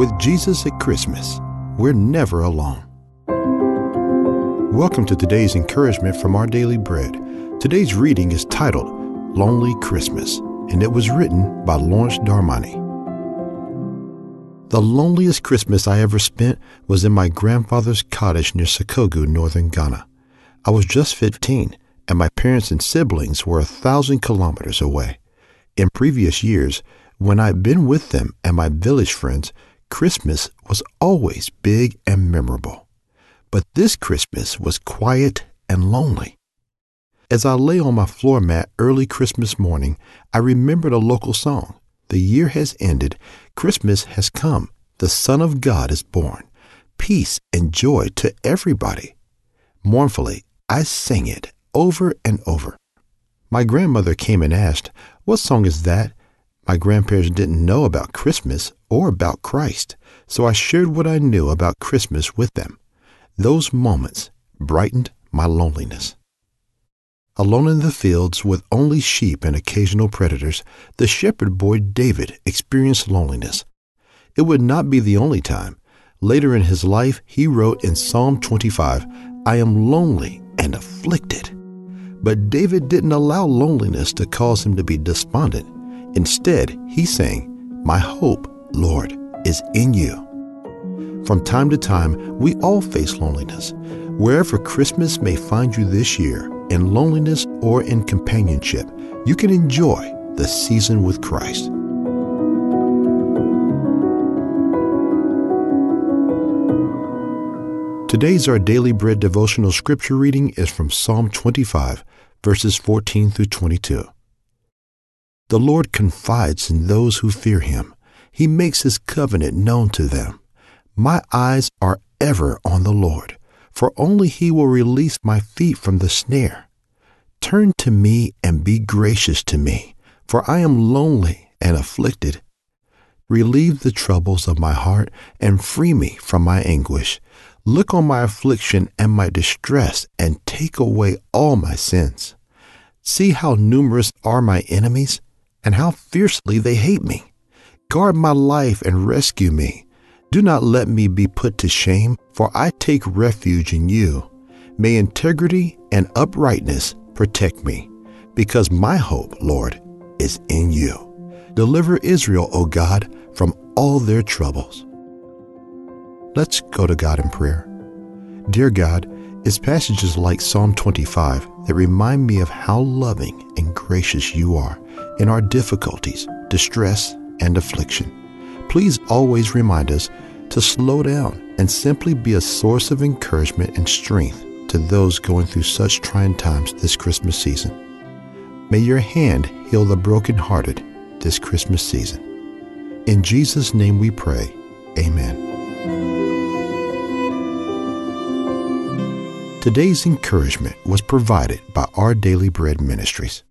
With Jesus at Christmas, we're never alone. Welcome to today's encouragement from our daily bread. Today's reading is titled Lonely Christmas, and it was written by Lawrence Darmani. The loneliest Christmas I ever spent was in my grandfather's cottage near Sekogu, northern Ghana. I was just 15, and my parents and siblings were a thousand kilometers away. In previous years, when I'd been with them and my village friends, Christmas was always big and memorable. But this Christmas was quiet and lonely. As I lay on my floor mat early Christmas morning, I remembered a local song. The year has ended, Christmas has come, the Son of God is born. Peace and joy to everybody. Mournfully, I sang it over and over. My grandmother came and asked, What song is that? My grandparents didn't know about Christmas or about Christ, so I shared what I knew about Christmas with them. Those moments brightened my loneliness. Alone in the fields with only sheep and occasional predators, the shepherd boy David experienced loneliness. It would not be the only time. Later in his life, he wrote in Psalm 25, I am lonely and afflicted. But David didn't allow loneliness to cause him to be despondent. Instead, he's saying, My hope, Lord, is in you. From time to time, we all face loneliness. Wherever Christmas may find you this year, in loneliness or in companionship, you can enjoy the season with Christ. Today's Our Daily Bread devotional scripture reading is from Psalm 25, verses 14 through 22. The Lord confides in those who fear him. He makes his covenant known to them. My eyes are ever on the Lord, for only he will release my feet from the snare. Turn to me and be gracious to me, for I am lonely and afflicted. Relieve the troubles of my heart and free me from my anguish. Look on my affliction and my distress and take away all my sins. See how numerous are my enemies and how fiercely they hate me. Guard my life and rescue me. Do not let me be put to shame, for I take refuge in you. May integrity and uprightness protect me, because my hope, Lord, is in you. Deliver Israel, O God, from all their troubles. Let's go to God in prayer. Dear God, it's passages like Psalm 25 that remind me of how loving and gracious you are in our difficulties, distress, and affliction. Please always remind us to slow down and simply be a source of encouragement and strength to those going through such trying times this Christmas season. May your hand heal the brokenhearted this Christmas season. In Jesus' name we pray. Amen. Today's encouragement was provided by Our Daily Bread Ministries.